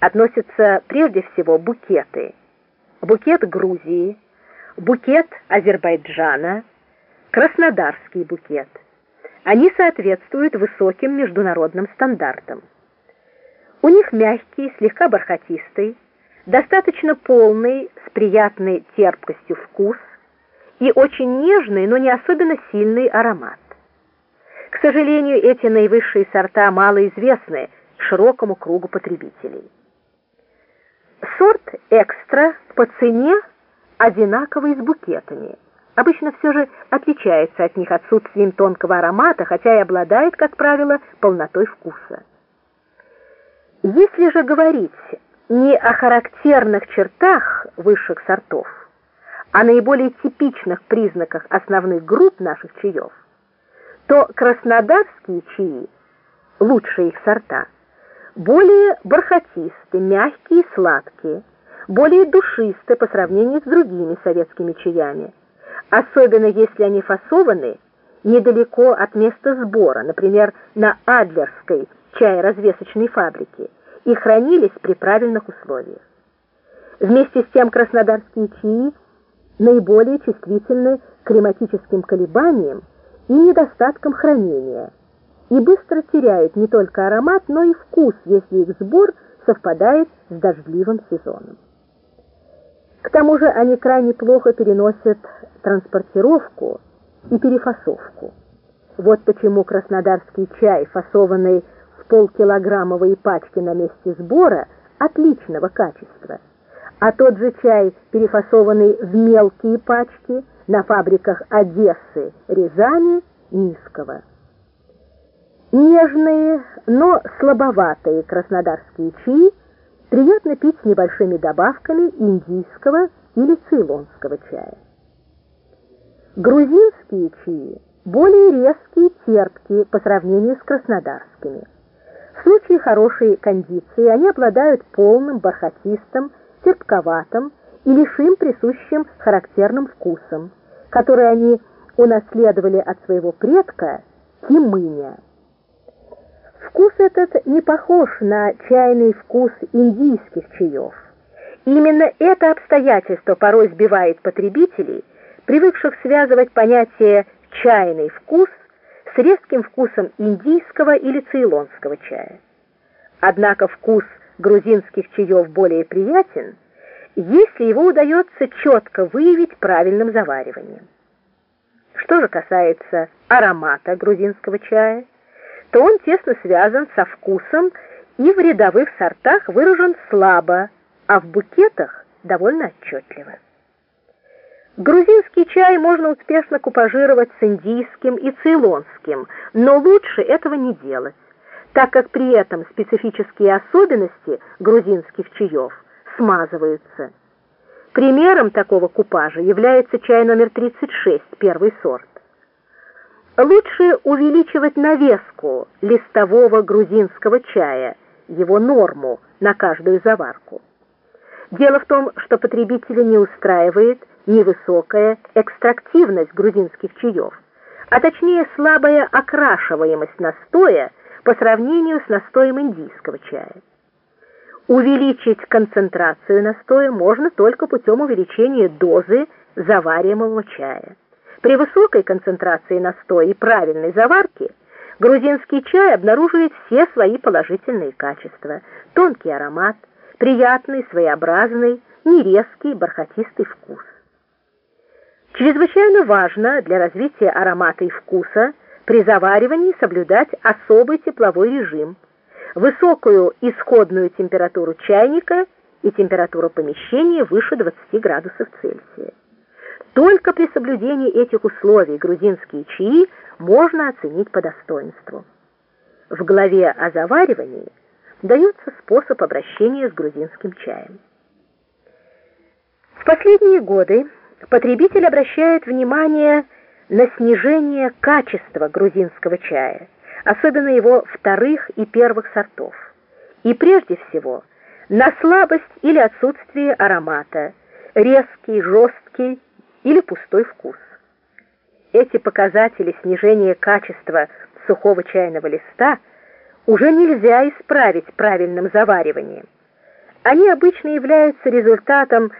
относятся прежде всего букеты. Букет Грузии, букет Азербайджана, Краснодарский букет. Они соответствуют высоким международным стандартам. У них мягкий, слегка бархатистый, достаточно полный, с приятной терпкостью вкус и очень нежный, но не особенно сильный аромат. К сожалению, эти наивысшие сорта мало известны широкому кругу потребителей. Сорт экстра по цене одинаковый с букетами. Обычно все же отличается от них отсутствием тонкого аромата, хотя и обладает, как правило, полнотой вкуса. Если же говорить не о характерных чертах высших сортов, а наиболее типичных признаках основных групп наших чаев, то краснодарские чаи, лучшие их сорта, более бархатистые, мягкие и сладкие, более душистые по сравнению с другими советскими чаями, особенно если они фасованы недалеко от места сбора, например, на Адлерской чайно-развесочной фабрике, и хранились при правильных условиях. Вместе с тем краснодарские чаи наиболее чувствительны к климатическим колебаниям и недостаткам хранения, и быстро теряют не только аромат, но и вкус, если их сбор совпадает с дождливым сезоном. К тому же они крайне плохо переносят транспортировку и перефасовку. Вот почему краснодарский чай, фасованный в полкилограммовой пачки на месте сбора, отличного качества, а тот же чай, перефасованный в мелкие пачки на фабриках Одессы, Рязани, низкого. Нежные, но слабоватые краснодарские чаи приятно пить с небольшими добавками индийского или цейлонского чая. Грузинские чаи более резкие терпкие по сравнению с краснодарскими. В случае хорошей кондиции они обладают полным, бархатистым, терпковатым и лишь им присущим характерным вкусом, который они унаследовали от своего предка Кимыня. Вкус этот не похож на чайный вкус индийских чаев. Именно это обстоятельство порой сбивает потребителей, привыкших связывать понятие «чайный вкус» с резким вкусом индийского или цейлонского чая. Однако вкус грузинских чаев более приятен, если его удается четко выявить правильным завариванием. Что же касается аромата грузинского чая, то он тесно связан со вкусом и в рядовых сортах выражен слабо, а в букетах довольно отчетливо. Грузинский чай можно успешно купажировать с индийским и цейлонским, но лучше этого не делать, так как при этом специфические особенности грузинских чаев смазываются. Примером такого купажа является чай номер 36, первый сорт. Лучше увеличивать навеску листового грузинского чая, его норму на каждую заварку. Дело в том, что потребителя не устраивает невысокая экстрактивность грузинских чаев, а точнее слабая окрашиваемость настоя по сравнению с настоем индийского чая. Увеличить концентрацию настоя можно только путем увеличения дозы завариваемого чая. При высокой концентрации настоя и правильной заварки грузинский чай обнаруживает все свои положительные качества. Тонкий аромат, приятный, своеобразный, нерезкий, бархатистый вкус. Чрезвычайно важно для развития аромата и вкуса при заваривании соблюдать особый тепловой режим, высокую исходную температуру чайника и температуру помещения выше 20 градусов Цельсия. Только при соблюдении этих условий грузинские чаи можно оценить по достоинству. В главе о заваривании дается способ обращения с грузинским чаем. В последние годы потребитель обращает внимание на снижение качества грузинского чая, особенно его вторых и первых сортов, и прежде всего на слабость или отсутствие аромата, резкий, жесткий или пустой вкус. Эти показатели снижения качества сухого чайного листа уже нельзя исправить правильным завариванием, Они обычно являются результатом